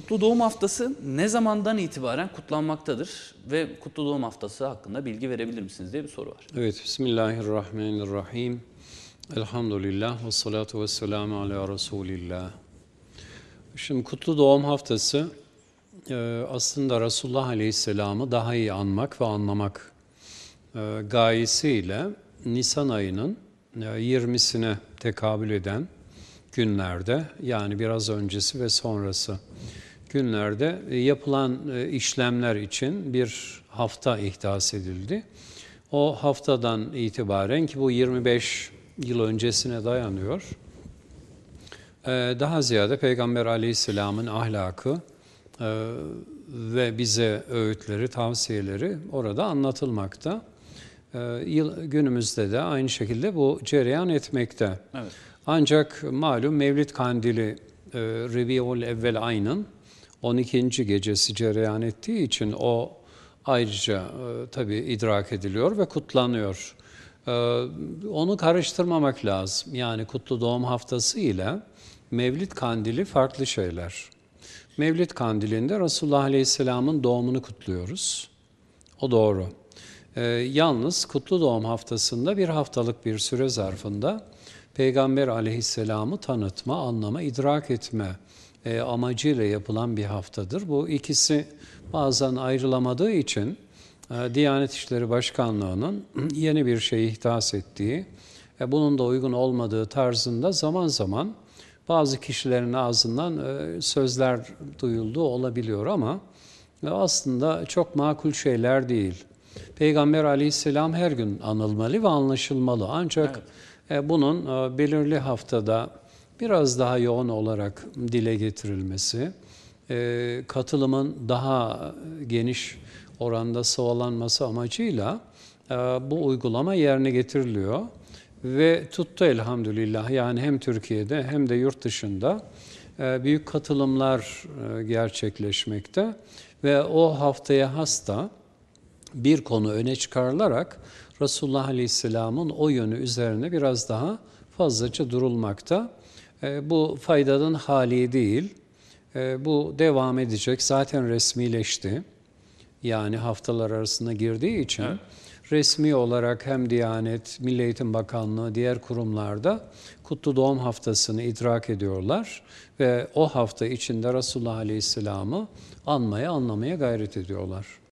Kutlu Doğum Haftası ne zamandan itibaren kutlanmaktadır ve Kutlu Doğum Haftası hakkında bilgi verebilir misiniz diye bir soru var. Evet, Bismillahirrahmanirrahim. Elhamdülillah ve salatu ve selamu ala Resulillah. Şimdi Kutlu Doğum Haftası e, aslında Resulullah Aleyhisselam'ı daha iyi anmak ve anlamak e, gayesiyle Nisan ayının 20'sine tekabül eden günlerde yani biraz öncesi ve sonrası günlerde yapılan e, işlemler için bir hafta ihdas edildi. O haftadan itibaren ki bu 25 yıl öncesine dayanıyor. E, daha ziyade Peygamber aleyhisselamın ahlakı e, ve bize öğütleri, tavsiyeleri orada anlatılmakta. Günümüzde de aynı şekilde bu cereyan etmekte. Evet. Ancak malum Mevlid Kandili e, Revi'ul Evvel ayının 12. gecesi cereyan ettiği için o ayrıca e, tabii idrak ediliyor ve kutlanıyor. E, onu karıştırmamak lazım. Yani Kutlu Doğum Haftası ile Mevlid Kandili farklı şeyler. Mevlid Kandili'nde Resulullah Aleyhisselam'ın doğumunu kutluyoruz. O doğru. E, yalnız Kutlu Doğum Haftası'nda bir haftalık bir süre zarfında Peygamber aleyhisselamı tanıtma, anlama, idrak etme e, amacıyla yapılan bir haftadır. Bu ikisi bazen ayrılamadığı için e, Diyanet İşleri Başkanlığı'nın yeni bir şey ihdas ettiği, e, bunun da uygun olmadığı tarzında zaman zaman bazı kişilerin ağzından e, sözler duyulduğu olabiliyor ama e, aslında çok makul şeyler değil. Peygamber aleyhisselam her gün anılmalı ve anlaşılmalı. Ancak evet e, bunun e, belirli haftada biraz daha yoğun olarak dile getirilmesi, e, katılımın daha geniş oranda sağlanması amacıyla bu uygulama yerine getiriliyor. Ve tuttu elhamdülillah yani hem Türkiye'de hem de yurt dışında büyük katılımlar gerçekleşmekte ve o haftaya hasta bir konu öne çıkarılarak Resulullah Aleyhisselam'ın o yönü üzerine biraz daha fazlaca durulmakta. E, bu faydadan hali değil. E, bu devam edecek. Zaten resmileşti. Yani haftalar arasında girdiği için evet. resmi olarak hem Diyanet, Milli Eğitim Bakanlığı, diğer kurumlarda Kutlu Doğum Haftası'nı idrak ediyorlar ve o hafta içinde Resulullah Aleyhisselam'ı anmaya, anlamaya gayret ediyorlar.